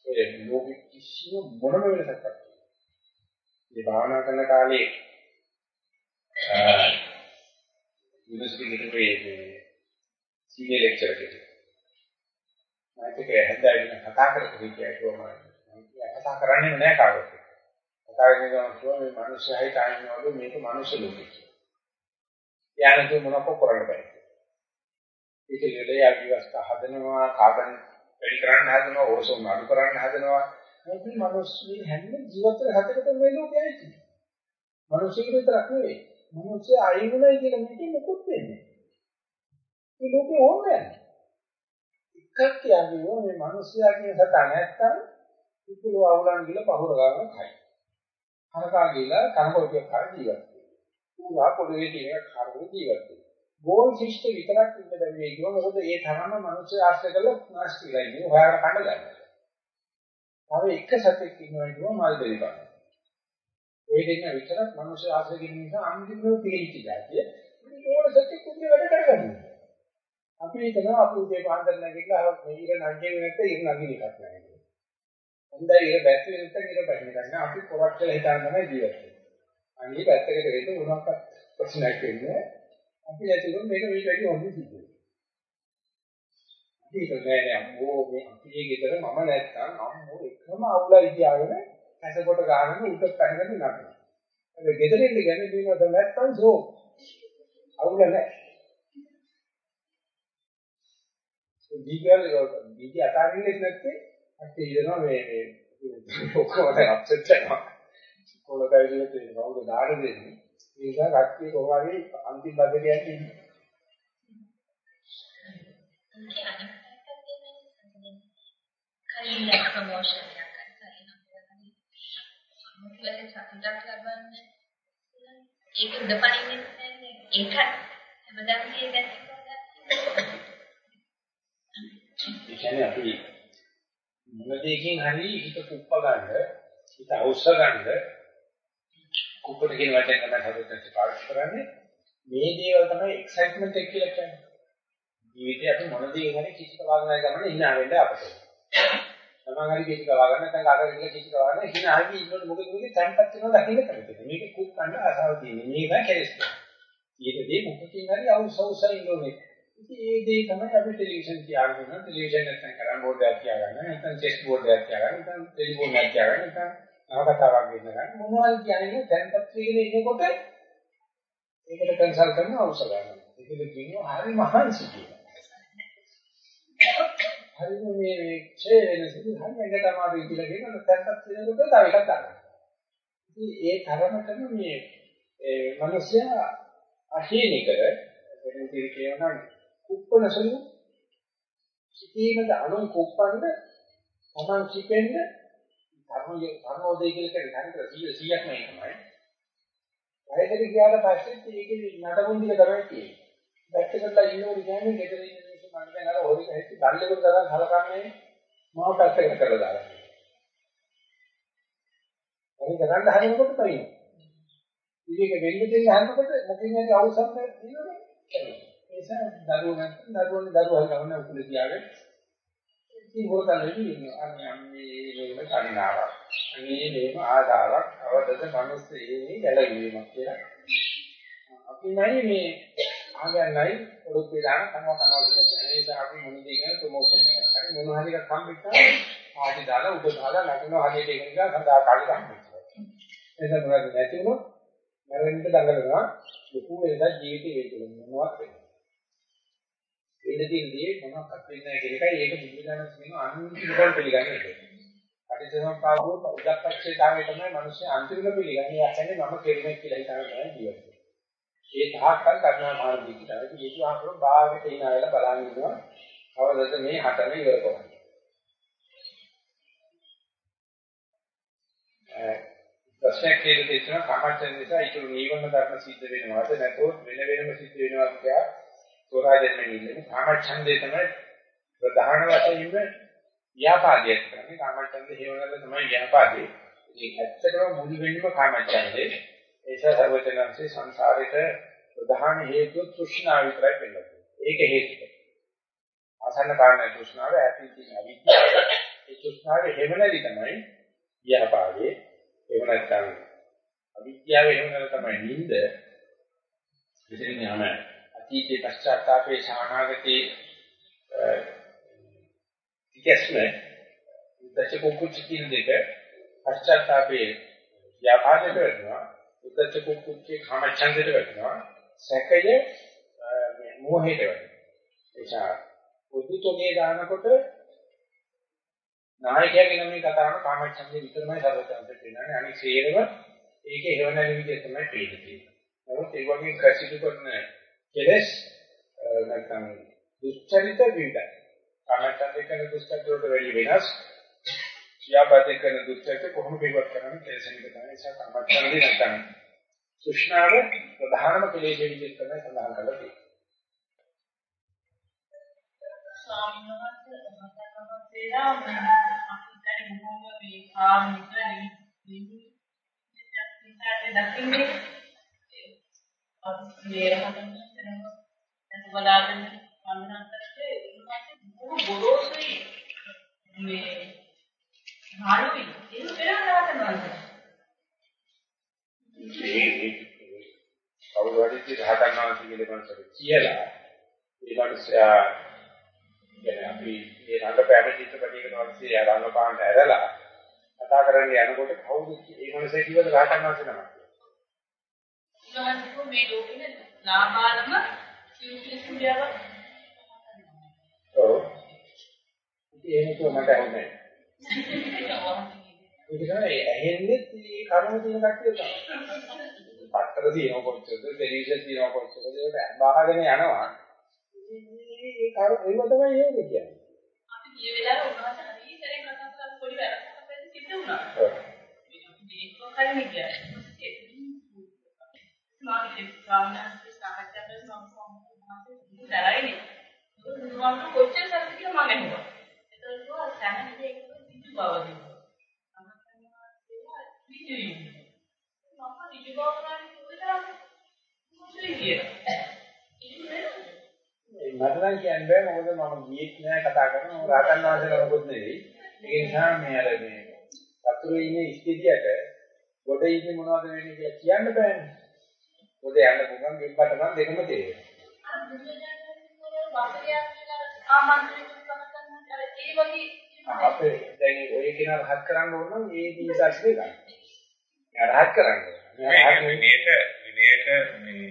ඒ ලෝකෙ කිසිම මොනම වෙනසක් නැහැ. මේ භාවනා කරන කාලේ යුනිවර්සිටි එකේ සීනියර් ලෙක්චර් කෙනෙක්. මම ඒක හැන්දෑවෙන කතා කරලා කිව්වා කොහොමද? මම කතා කරන්නේ නැහැ කාටවත්. කතා කරන ගමන් මේ මිනිස්සුයි තායිනවලු මේක මිනිස්සු ලෝකෙ. යානතු මොනක කරන්න බෑ. ඒක ඉරලේ අවිවස්ථ හදනවා කාබන් වැඩි කරන්න හදනවා ඕසෝන් අඩු කරන්න හදනවා මේක මිනිස්සු හැම ජීවිතේ හතරකම මේ ලෝකයයි තියෙන්නේ. මිනිස්සු විතරක් නෙවෙයි. මිනිස්සු අයිමුණයි කියලා මේකේ මොකුත් වෙන්නේ. මේ ලෝකේ ඕනේ. එකක් කියන්නේ මේ මිනිස්සයා කියන සතා නැත්තම් ඉතුරු අවුලන් ගිල පහුර ගන්න කයි. හරකා ගිල කනකොටියක් කර ජීවත් වෙනවා. ඌලා පොළවේ තියෙන කරුණු ජීවත් වෙනවා. ගෝල් ශිෂ්ට විතරක් ඉන්න බැරි වෙයි කිව්වා මොකද ඒ තරම මිනිස්සු ආශ්‍රය කරලා නැස් කියලා ඉන්නේ හොයාගෙන කන්න ගන්නවා. තව එක සතෙක් ඉන්නවා කිව්වා මල් දෙවි ගන්න. ඔය දෙන්න විතරක් මිනිස්සු ආශ්‍රය කිරීම නිසා අන්තිමට පිළිච්ච જાතිය. මේ ඕන සතෙක් කුඩේ වැඩ කරගන්නවා. අපි හිතනවා අපි උදේ පාන්දර නැගිටලා මේ ඉර නැගින්නේ නැත්නම් ඉර නගින එකක් නැහැ. හොඳයි ඉර බැස්ස වෙනකන් ඉර බැහැ ගන්න අපි පොරක් කියලා හිතාන තමයි ජීවත් වෙන්නේ. අනිත් පැත්තකට වෙන්න මොනවාක්වත් ප්‍රශ්නයක් වෙන්නේ නැහැ. අපි ඇතුළු මේක මේ වැඩි හොඳ සිද්ධ වෙනවා. අපි කියන්නේ අම්මෝ මේ අපේ ගෙදර මම නැත්තම් අම්මෝ එකම අවුලයි තියාගෙන ඇසකොට ගන්න උඩ පැනගෙන නටනවා. ඒ ගෙදරින් කියන්නේ මේක නැත්තම් සෝ අවුල නැහැ. දීගල් දීගි අතාරින්නේ නැත්තේ අපි හිතනවා මේ මේ ඔක්කොම අප්සෙට් වෙනවා. කොළකයිලේ තියෙන කවුද දාඩ දෙන්නේ. ඒ නිසා කට්ටිය කොහොම හරි අන්තිම බඩට යන්නේ ඉන්නේ. කලින් ප්‍රොමෝෂන් එකක් කරලා මොකද සතුටක් ලබන්නේ ඒක උඩපණින්නේ නැහැ ඒක හැමදාම කියන්නේ ඒ කියන්නේ අපි මොන දෙයකින් හරි හිත කුප්ප ගන්න හිත අවශ්‍ය ගන්න. කුප්පට කියන වචන තමයි හදවතට පාවිච්චි කරන්නේ මේ දේවල් තමයි එක්සයිට්මන්ට් එක කියලා කියන්නේ. ජීවිතේ අපි මොන දේකින් හරි කිසි කවාගෙන ගමන hina වෙන්න අපිට. තමන් හරි කිසි කවාගෙන නැත්නම් කාටද කියලා කිසි කවාගෙන hina හරි ඉන්නකොට මොකද මේක තැම්පත් වෙනවා දකින්න කැමතිද මේක කුක් ගන්න ආසාව තියෙන්නේ. මේක කෙලස් ඊටදී මොකකින් හරි අවුස්සවුසයි ඉන්නෝනේ ඉතින් ඒ දේ තමයි අපි ටෙලිවිෂන් තියාගෙන ඉන්න ටෙලිවිෂන් නැත්නම් කරන් බෝඩ් එකක් තියාගන්න. නැත්නම් චෙස් බෝඩ් එකක් තියාගන්න. නැත්නම් ටෙලිෆෝන් එකක් තියාගන්න. නැත්නම් නවකතාවක් ගෙන්න. ගන්න මොනවද කියන්නේ තැන්පත් වෙගෙන ඉන්නකොට ඒකට කන්සල්ට් කරන අවශ්‍ය ගන්නවා ඒකද කියනවා හරි මහන්සි කියලා හරි මේ මේ ඡේ වෙන සිදු හරි එකට අමාරු කියලා කියනවා. තැන්පත් වෙනකොට තව එකක් ගන්නවා ඉතින් ඒ තරමටම මේ ඒ මිනිස්සයා අහේනිකර වෙන විදිහට කියනවා කුප්පන සලු සිටීමද අනුන් කුප්පන්න තමන් කිපෙන්න ධර්මයේ ධර්මෝදේ කියලා කියන්නේ හරියට 100ක් නේ තමයි. වයසට ගියාට පස්සේ ඒකේ නඩමුන් දිග තමයි තියෙන්නේ. දැක්කදලා ඉන්නෝට කියන්නේ ගෙදර ඉන්න මිනිස්සු මම දැන් අර හොරි හැටි බල්ලෙකුට තරම් හලකන්නේ මාව පැත්තකට කරලා දාලා. හරි කරන්න හරිනකොට තමයි. ඉතින් ඒක වෙන්න දෙන්න හරිනකොට මොකකින් හරි අවසන් දෙන්නේ ඒ නිසා දරුවෝ නැත්නම් දරුවෝනේ දරුවා ගන්න උකුල තියාගෙන ඉතින් හොරතලෙදි ඉන්නවා. අනේ අම්මේ මේක කණිනාවක්. අනේ මේක ආදාවක්. අවදද මිනිස්සේ ගැලවීමක් කියලා. අපි නයි මේ ආගන්නයි පොඩු පිළාන කනවා කනවා කියලා ඒ නිසා අපි මොන දේ ගැන ප්‍රොමෝෂන් එකක් කරන්නේ මොන හරි එකක් හම්බෙච්චා ආදි දාලා උඩ දාලා නටනවා හරියට ඒක නිසා සඳහා කාලෙ හම්බෙච්චා. එතන මොනවද නැති වුණොත් මරෙන්න දඟලනවා ලොකු වෙනදා ජීවිතේ වේදෙන්නේ මොනවත් වෙන්නේ. වෙන තියෙන දේ මොනවත් වෙන්නේ නැහැ කියන එකයි ඒක බුදුදහම කියන අනුන්තිකව පිළිගන්නේ. පටිච්චසමුප්පාදෝ උද්දප්පච්චේතාවේ තමයි මිනිස්සු අන්තිමට පිළිගන්නේ. යන්නේ මම කෙරෙන්නේ කියලා හිතන තමයි ජීවත් වෙන්නේ. ඒ තාක්කල් කර්ණා මාර්ගික තමයි. ඒක ආකරෝ භාගයට එන අයලා බලන් ඉන්නවා. කවදද මේ හතම ඉවර කරන්නේ. ප්‍රශ්නයක් කියලා තියෙනවා කාමච්ඡන්ද නිසා ඒක නීවරණ ධර්ම සිද්ධ වෙනවද නැත්නම් වෙන වෙනම සිද්ධ වෙනවද කියලා සෝරාජෙන් මෙන්නේ කාමච්ඡන්දේ තමයි ප්‍රධාන වශයෙන්ම ව්‍යාපාදයක් කරන්නේ. කාමච්ඡන්ද හේවනද තමයි ව්‍යාපාදේ. ඒක ඇත්තටම මුල් වෙන්නම කාමච්ඡන්දේ. ඒස සර්වචනන්සේ සංසාරේට ප්‍රධාන හේතුව තෘෂ්ණාව විතරයි වෙන්නේ. ඒක හේතුව. ආසන්න කාරණා තෘෂ්ණාව ඇති තියෙන අවිද්‍යාව. ඒ තෘෂ්ණාවේ හේවනදි තමයි ව්‍යාපාදේ. එහෙම නැත්නම් අවිද්‍යාව එහෙම නැත්නම් තමයි නිින්ද. ඉතින් යම අතීතේ පශ්චාත්තාපේ සානාගතේ ඉකස්ම උද්දච්ච කුක්කුච්ච කියන දෙක පශ්චාත්තාපේ ව්‍යාපාදයට වෙනවා. උද්දච්ච කුක්කුච්චේ කාමච්ඡන්දයට වෙනවා. සැකය මෝහයට වෙනවා. එචා පොදු තොගේ දානකොට නායකයාගේ නමින් කතා කරන කාමච්ඡන්දේ විතරමයි සර්වතන්ත්‍රයට වෙනන්නේ. අනිත් සියලුම ඒකේ හේවණලි විදිය තමයි පිළිගන්නේ. නමුත් ඒ වගේ කසිතු කරන කෙලස් නැත්නම් දුස්චරිත විවිධයි. කාමච්ඡන්දේ කරන දුස්චරිත වලට වැඩි වෙනස්. ක්‍රියාපදේ කරන දුස්චරිත කොහොම පිළිවත් කරන්නේ කෙලසෙන් තමයි. ඒ නිසා කාමච්ඡන්දේ නැත්නම් සුෂ්ණාව ප්‍රධානම කෙලෙස් විදිහට තමයි සඳහන් කරලා තියෙන්නේ. ස්වාමීන් වහන්සේ මතකවසේලා අපිට බොහොම මේ කාමික නිවි දකින්නේ අපි වේරහතන එතන බලාගෙන සම්මතනකට බොහොම ගොරෝසුයි මේ මාළුයි ඒක වෙනවට නෑ මේ කවුරු හරි ඉතින් රහතන් වහන්සේ පිළිබඳව කියලා ඒ මිනිස්සයා කියන්නේ අපි මේ රංගපෑම චිත්‍රපටයකට වගේ රංගපාන්න ඇරලා කතා කරන්න යනකොට කවුද ඒ මොනසේ කිව්වද රහතන් වහන්සේ නමක්. උන්වහන්සේ මේ ලෝකෙ ලාභාලම සිවිසිලියාව ඔව්. ඒක මට හොඳයි. ඒක තමයි ඇහෙන්නේ මේ කර්ම තියෙන කට්ටිය තමයි. පත්තර තියෙන කොච්චරද, ටෙලිවිෂන් තියෙන කොච්චරද ඒක බාහගෙන යනවා. ඒ කර්ම ඒව තමයි ඒක කියන්නේ. අපි ගිය වෙලාවේ උන්වහන්සේ හරි සැරේ කතා කරලා පොඩි වැරද්දක් අපිට සිද්ධ වුණා. මේක හරිනේ කියන්නේ. මාගේ ස්වාමීන් සාකච්ඡා කරන සම්පූර්ණ දරයිනේ. මම කොච්චර සරද කියලා මම අහුවා. ඒතකොට කිව්වා සැනදී ඒක පිටු බව දෙනවා. විජුයි. මම විජු බව කරන්නේ කොහෙද? මොකද කියලා. මට නම් කියන්න බෑ මොකද මම ගියෙත් නෑ කතා කරන මම රාතන් වාසල මොකොත් නෙවෙයි. ඒ නිසා මේ අර මේ වතුරේ ඉන්නේ ඉස්තිතියට ගොඩ ඉන්නේ මොනවද වෙන්නේ කියලා කියන්න බෑනේ. ගොඩ යන්න පුළුවන් ගෙම්බට නම් දෙකම තේරෙනවා. අපේ දැන් ඔය කියන රහත් කරන්න ඕන නම් ඒ දීසස්සේ ගන්න. රහත් කරන්න. මේක විනේට විනේට මේ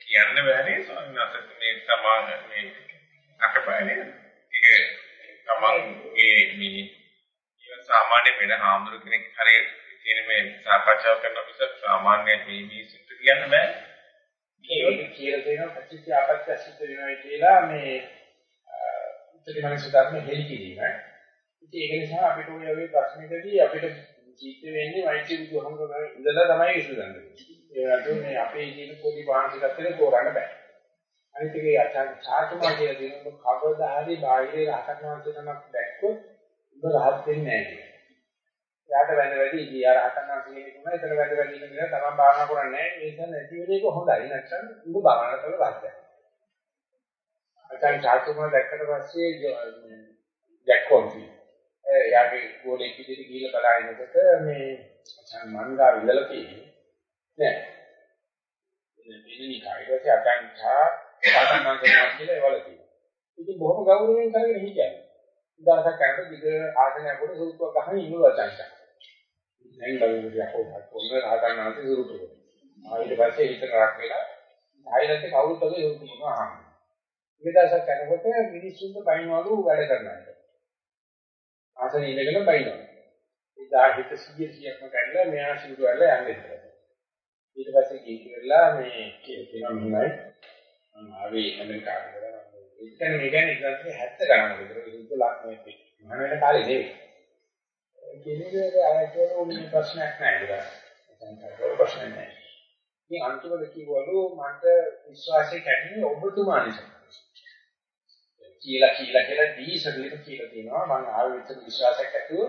කියන්න බෑනේ ස්වාමීන් වහන්සේ මේ සමාන මේ අකපෑනේ. ඒක තමන්ගේ මේ සාමාන්‍ය වෙන හාමුදුරු කෙනෙක් හරි කියන මේ සාකච්ඡා කරන මිස සාමාන්‍ය මේ මිනිස්සුන්ට කියන්න බෑ. ඒක කියලා දෙනවා පටිච්ච ආපත්‍ය සිද්ධ වෙනවා කියලා මේ උත්තරමනස ධර්ම හෙලි කිරීම. ඉතින් ඒක නිසා අපිට ඔය වගේ ප්‍රශ්නකදී අපිට ජීවිත වෙන්නේ වෛද්‍ය බුදුහමර ඉඳලා තමයි විසඳන්නේ. ඒ වගේ මේ අපේ ජීවිත පොඩි මානසිකත්වයක තෝරන්න බෑ. අනිත් එකේ අචාන් චාතුමා කියලා දෙනකොට කවදා හරි බාහිරේ රහතන් වහන්සේ නමක් දැක්කොත් ඔබ රහත් වෙන්නේ නැහැ. යාට වැඳ වැඩි ඉතින් යාර රහතන් වහන්සේ කෙනෙක් වුණා ඒතර වැඳ වැඩි ඉන්න කියලා තමන් භාවනා කරන්නේ නැහැ. ඒ නිසා නැති වෙන එක හොඳයි. නැත්නම් උඹ භාවනා කරලා රහත් වෙනවා. අචාන් චාතුමා දැක්කට පස්සේ ජැක්කොන්සි යාගේ ගෝලෙක් විදිහට ගිහිල්ලා බලනකොට මේ අචාන් මංගා විඳලා තියෙන්නේ නෑ. එන්නේ කායිකව අකංචා සාධනන කරනවා කියලා ඒවල තියෙනවා. ඉතින් බොහොම ගෞරවයෙන් කරගෙන හිටියා. උදාහරණයක් ගන්නකොට දිග ආසනයකට සූත්‍ර ගහන ඉන්නවා අචංචා. දැන් බලමුද යකෝ කොන්න රහතන් වහන්සේ සූත්‍ර කරනවා. ආයෙත් පස්සේ හිත කරක් වෙලා ආයෙත් කවුරුත් වගේ සූත්‍ර කරනවා අහන්න. ඊටසක් කරනකොට මිනිස්සුන්ට බයින්වලු වැඩ කරනවා. ආසන ඉඳගෙන බයිනවා. ඒ දාහිත 100 100ක්ම කැඩලා මෙයා සිවුරු වල යන්නේ. ඊට පස්සේ කීකරලා මේ කියනවා මෙහෙමයි. මම ආවේ ඇමරිකාවට ගියා. ඒ කියන්නේ මේ කියන්නේ 1970 ගණන් විතර විරුද්ධ ලක්ෂණයක්. මම වෙන කාලේ නෙවෙයි. කෙනෙකුට ආයතන උනේ ප්‍රශ්නයක් නැහැ ඒක. දැන් ප්‍රශ්නයක් නැහැ. මේ අන්තිමට කිව්වලු මට විශ්වාසය කැඩෙන්නේ ඔබතුමා නිසා. කියලා කියලා කියලා දීසකලිට කියලා තියෙනවා මම ආයෙ විතර විශ්වාසයක් ඇතුව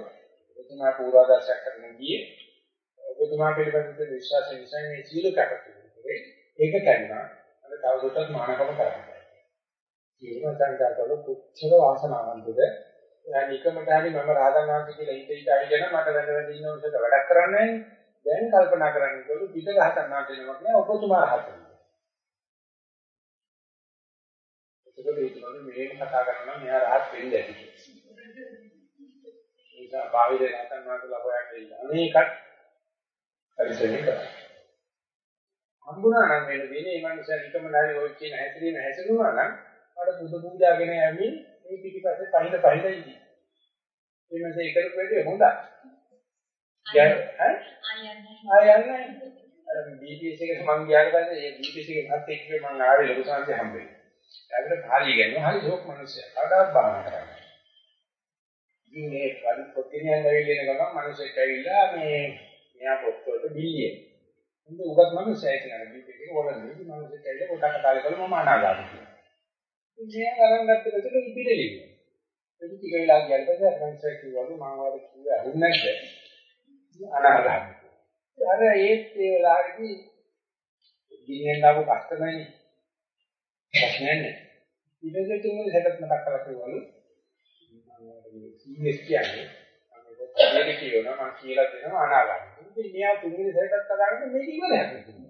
ඔබතුමා පූර්වාදර්ශයක් කරගෙන ගියේ ඔබතුමා පිළිබඳව විශ්වාසය නිසා මේ සීල කටයුතු ඒක කැඩුනා අර තවදුරටත් මානකම කරන්නේ ඒක සංකාරවල කොච්චර වාසනාවන්තද නිකමට හරි මම රාධානාන්ත කියලා හිත හිත අයිගෙන මට වැඳ වැඳ ඉන්න උන්ට වැඩක් කරන්නේ දැන් කල්පනා කරන්නේ කළු පිට ගහතන්නාට වෙනවක් නෑ ඔබතුමා හතර ඒක දෙයිතුමනේ මේක කතා කරනවා මෙයා rahat වෙන්න ඇති කියලා. ඒක බාහිර නැතන් වාට ලබයක් දෙන්න. අනේකත් පරිසරේ කරා. හම්බුණා නම් වෙන දෙන්නේ මේ මනුස්සයා නිකම නැරි ඔය කියන හැසිරීම හැසිරුණා නම් අර බුදු පූජාගෙන යමින් මේ පිටිපස්සේ පහින පහින ඉදී. ඒ එකරු වෙන්නේ හොඳයි. යන්න ඈ ආයන්නේ අර BPS එකට මං ගියාට පස්සේ ඒ BPS එකේ මහත් එක්ක මං ආවේ ලොකු සංසය හම්බෙන්නේ. ඒකට කාලිය ගන්නවා හරි ෂෝක් මිනිස්සයා. කවදාවත් බාහන කරන්නේ. ඉතින් මේ පරි පොත්කිනියන් ඇවිල්ලා එන ගමන් මිනිස්සෙක් ඇවිල්ලා මේ මෙයා පොත්වලට බිල්ලිය. හොඳ උගත් මිනිස්සයා ඉතින් අර බිල්ලිය එක වලන්නේ ඉතින් මිනිස්සෙක් ඇවිල්ලා පොඩක් කතා කරලා මම අනාගාමී. ඉතින් අරන් ගත්තට ඉතිරෙලි. ඒක ටික වෙලා ගියාට පස්සේ අර මිනිස්සෙක් කිව්වලු මම වාට කිව්වා අහුන්නේ නැද්ද? අනාගාමී. අර ඒත් ඒ වෙලාවේදී ගින්නෙන් ආපු කස්ටමර්නේ ප්‍රශ්නයක් නැහැ. ඊට තුන්වෙනි සැකත් මතක් කරලා කිව්වලු සීනියස් කියන්නේ මම ඒක කියනවා මම කියලා දෙනවා අනාගතේ. ඉතින් මෙයා තුන්වෙනි සැකත් කතා කරන්නේ මේක ඉවරයක් නෙවෙයි.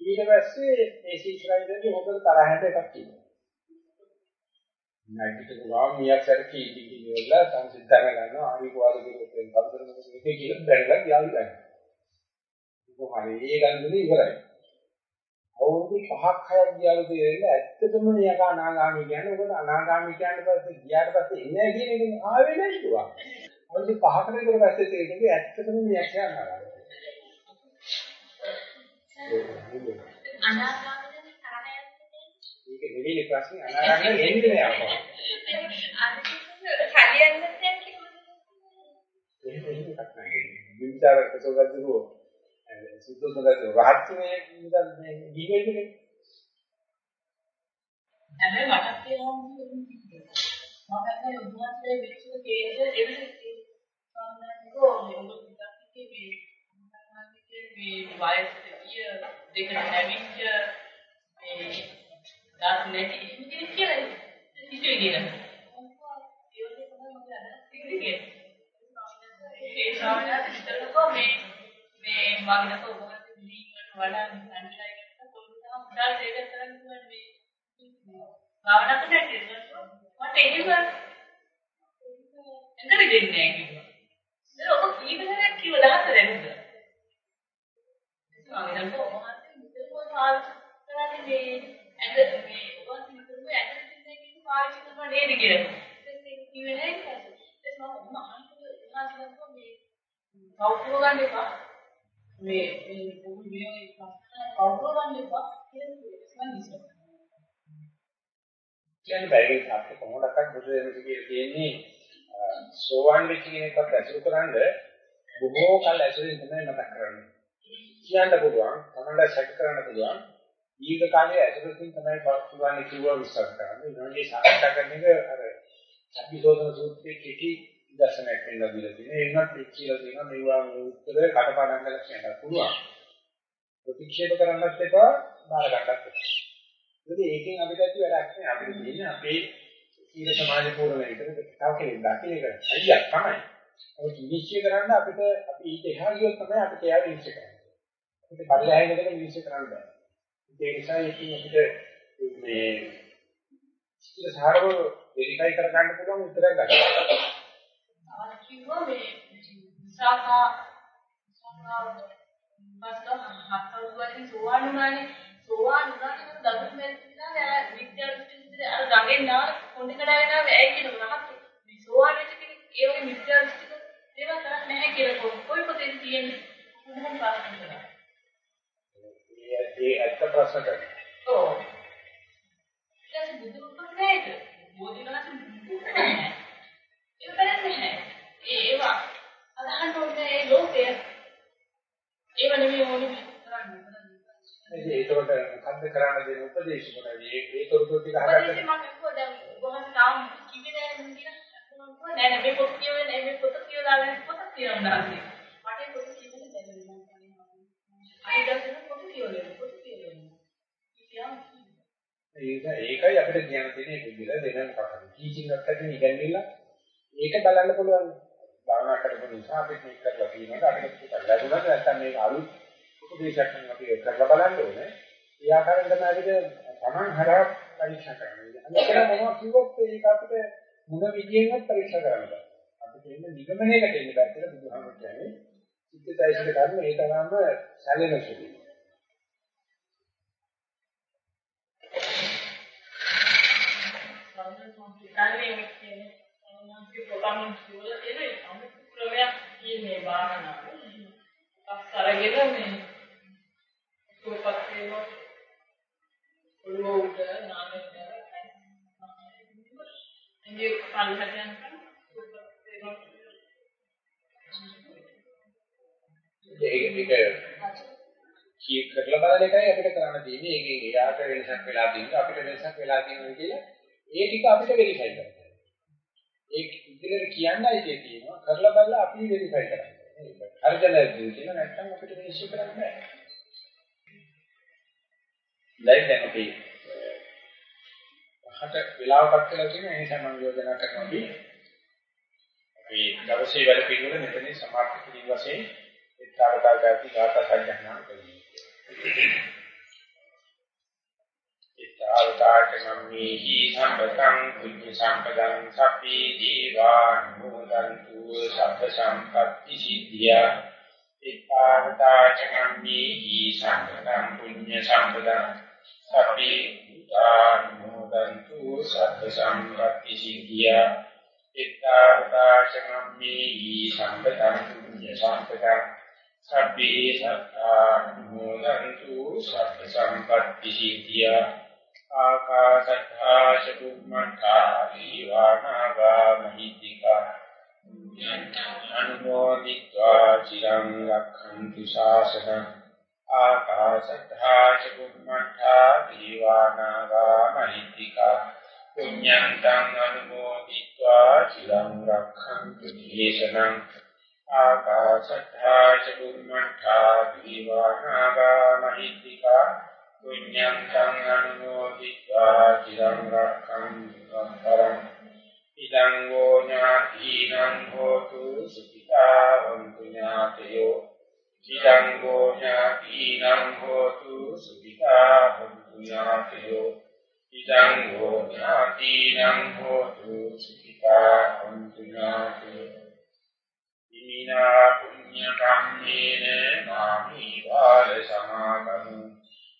ඊට පස්සේ ඒ සීස්රයිදර්ගේ හොඳට තරහෙන්ද එකක් කියනවා. නැගිට ගාම මියක් සැර කීටි කියවලා සංසිද්ධන ගන්නවා ආරිකවාද කිරුවොත් එන් පදතර මොකද මේක කියලා දැනගලා යාළු ගන්නවා. කොහොමද ඒ ගන්නුනේ ඉවරයි. අවුරුදු 5ක් 6ක් ගියාලු තේරෙන්නේ ඇත්තටම නියක අනාගාමී කියන්නේ මොකද අනාගාමී කියන්නේ පස්සේ ගියාට පස්සේ එන්නේ කියන එක ආවේ නැහැ කිව්වා. අවුරුදු 5කට විතර පස්සේ තේරෙන්නේ ඇත්තටම නියක අනාගාමී. අනාගාමීද තරහයක්ද ඒක නෙවෙයි ප්‍රශ්නේ අනාගාමී එන්නේ නෑ අපෝ. අර හරියන්නේ නැහැ කිව්වද? එහෙම එකක් නෑ. විචාරක සෝගද්දුරෝ සුද්ධෝදනගේ රහත්මේ ඉඳන් මේ ජීවිතේ හැබැයි මටත් තේරෙනවා මම හිතන්නේ උන්වහන්සේ විශ්ව කේන්ද්‍ර එවිට සම්මානකෝ මේ ඔබ පිටකේ මේ මේ වයසට ගිය දෙකට නැවිච්ච මේ දාත් නැති ඉන්නේ කියලා හිතුවේ කියලා. ඒ වගේ තමයි මම අදහස් ඉන්නේ. ඒ ශාවනත් විතරකෝ මේ මේ මගිනක ඔබට දීකට වඩා අන්ලයි කරලා පොඩ්ඩක් උඩල් දෙයක් කරන් කිව්වනේ මේ භාවනා කරන්නේ මට එහෙම එතන දෙන්නේ නැහැ කිව්වා. ඒක ඔබ කීප දෙනෙක් කිව්ව 14 දෙනෙක්. මම හිතන්නේ ඔබ හන්දේ විතරම පාවිච්චි කරන්නේ මේ ඇඟ මේ ඔබ විතරම ඇඟ දෙන්නේ කියන පාවිච්චි කරනවා නේද කියලා. ඒක කිව්වේ නැහැ. ඒක මම අහන්නේ ඉහාසලක මේ කවුරු ගන්න එපා. මේ මේ පොඩි මේ කවුරු ගන්න එපා කියලා කිව්වා. කියන්නේ බැරි අපිට කොහොමදක්වත් බුදු දෙනෙක් කියලා තියෙන්නේ සෝවන් වෙච්ච කෙනෙක්වත් ඇසුරු කරන්ඩ බොහෝ කල් ඇසුරින් තමයි මතක් කරන්නේ. කියන්න පුළුවන්, තමන්ට සැක කරන්න පුළුවන්. දීර්ඝ කාලයේ ඇසුරකින් තමයි පුළුවන් කිව්වා විශ්වාස කරන්නේ. ඊළඟේ සාකච්ඡා කරන එක අර සම්පිසෝදන සූත්‍රයේ කෙටි දර්ශනයක් වෙන්න දීලා තියෙනවා. ඒකත් එක් කියලා තියෙනවා මේවා මේ උත්තර කටපාඩම් කරලා කියන්න පුළුවන්. ප්‍රතික්ෂේප කරන්නත් එපා, බාර ගන්නත් එපා. ඒකද ඒකෙන් අපිට ඇති වැඩක් නෑ. අපිට තියෙන්නේ අපේ සීල සමාධි පූර්ණ වෙන විතර තව කෙනෙක් දකින්න එක. අයියක් තමයි. ඒක නිශ්චය කරන්න අපිට අපි ඊට එහා ගියොත් තමයි අපිට ඒව නිශ්චය කරන්න. අපිට පරිලහයෙන් දෙක නිශ්චය කරන්න බෑ. ඒ නිසා ඒකෙන් අපිට මේ සීල සාරව වෙරිෆයි කර ගන්න පුළුවන් උත්තරයක් ගන්න. ආ කිව්වා මේ විසාකා විසාකා බස්ක හත්වරුවලින් සෝවාන් වුණානේ සෝවාන් වුණාට දඩු මෙල්ලා නෑ විද්‍යාර්ථී විදිහට අර ගඟෙන් නා කොණ්ඩේ කඩාගෙන ආවේ ඇයි කියන රහත් මේ සෝවාන් වෙච්ච කෙනෙක් ඒ වගේ මිත්‍යා දෘෂ්ටික දේවල් කරන්නේ නැහැ කියලා කො- කොයි පොතේ තියෙන්නේ? මොනවද ප්‍රශ්න කරන්නේ? ඒ ඒ ඇත්ත ප්‍රශ්න කරනවා. ඔව්. දැන් බුදු උපන්නේද බෝධිවලට බුදු නැහැ ඒක කරන්නේ නැහැ ඒ ඒවා අදහන්න ඕනේ ඒ ලෝකය. ඒව නෙමෙයි ඕනේ කරන්නේ. ඉතින් ඒකට මොකද්ද කරන්න දෙන උපදේශ මොකද? ඒ ඒ තොරතුරු ටික උපදේශය අහගන්න. මම කිව්වා දැන් ගොහන් තාම කිව්වේ නෑ නේද කියලා. මම කිව්වා නෑ නෑ. මේ පොත කියවේ නෑ. මේ පොත කියලා දාලා පොත කියනවා නාසි මට පොත කියවෙන්නේ දැන් මම අයි දැන් පොත කියවලේ පොත කියවලේ කියනවා ඒක ඒකයි අපිට කියන්න තියෙන්නේ පිළිල දෙන කතාව. ටීචින් එකක් ඇතුලේ ඉගෙනilla ඒක බලන්න පුළුවන්. භාවනා කරපු නිසා අපිට මේක කරලා තියෙනවා. අපිට ටිකක් ලැබුණාද නැත්නම් මේක අලුත් උපදේශයක් නම් අපි කරලා බලන්න ඕනේ. ඒ ආකාරයෙන් තමයි අපිට තමන් හරහා පරීක්ෂා කරන්න. අනිත් මොනවා කිව්වොත් ඒක අපිට මුල විදියෙන්වත් පරීක්ෂා කරන්න බෑ. අපිට එන්න නිගමනයකට එන්න බෑ කියලා බුදුහාමුදුරුවෝ කියන්නේ. සිද්ධායිසික කර්ම ඒ තරම්ම සැලෙන සුළුයි. සංස්කෘතිකාරයේ කියන්නේ සංස්කෘතික ප්‍රෝග්‍රෑම් වල තියෙන අමුතු ක්‍රමයක් කියන්නේ භාවනාව. අස්සරගෙන මේ සුවපත් වීම ඔළුව උඩ නාමයෙන් ඉන්නේ පල්හටයන් සුවපත් වීම ඒක ඒක කී කරලා බලන එකයි අපිට කරන්න තියෙන්නේ. ඒකෙන් එයාට වෙනසක් වෙලා තියෙනවා අපිට වෙනසක් වෙලා තියෙනවා කියලා ඒ ටික අපිට වෙරිෆයි කරන්න. ඒක ඉදිරියට කියන්නයි තියෙනවා. කරලා බලලා අපි වෙරිෆයි කරන්න. ඒක හරියටම කියන නැත්නම් අපිට විශ්ය කරන්න බෑ. දැන් දැන් අපි හට වෙලාවකට කියලා කියන ඒ නිසා මම යෝජනා කරනවා අපි අපි දවසේ වැඩ පිළිවෙල මෙතනින් සමාප්ත කිරීම වශයෙන් ඒතරතාවකදී ගාථා සජ්ජහනා කරනවා. ඉතාවතාකමම්මේහි සම්පතං කුඤ්ඤ සම්පදං සප්පී දීවානුමෝදන්තු සබ්බ සම්පත්‍ති සිද්ධියා. ඉතාවතාකමම්මේහි සම්පතං කුඤ්ඤ සම්පදං සප්පී දීවානුමෝදන්තු සබ්බ සම්පත්‍ති සිද්ධියා. ඉතාවතාකමම්මේහි සම්පතං කුඤ්ඤ සම්පදං සබ්බේ සත්තානුමෝදන්තු සබ්බ සම්පත්‍ති සිද්ධියා. ආකාශත්තා චුම්මත්තා දීවානාගා මහිත්‍තිකා අනුමෝදිत्वा චිරං රක්ඛන්තු ශාසනං ආකාශත්තා චුම්මත්තා දීවානාගා මහිත්‍තිකා පුඤ්ඤන්තං අනුමෝදිत्वा චිරං රක්ඛන්තු දේශනං ආකාශත්තා චුම්මත්තා දීවානාගා මහිත්‍තිකා පුඤ්ඤන්තං අනුමෝදිत्वा චිරං රක්ඛන්තු සම්පරං ඉදං වූ ඥාතිනං හෝතු සුඛිතා වന്തു ඥාතයෝ ඉදං වූ ඥාතිනං හෝතු සුඛිතා වന്തു ඥාතයෝ ඉදං වූ ඥාතිනං හෝතු සුඛිතා වന്തു ඥාතයෝ ඉමිනා පුඤ්ඤ කම්මේන මාමි වාල සමාගමෝ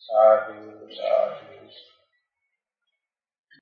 සාදු සාදු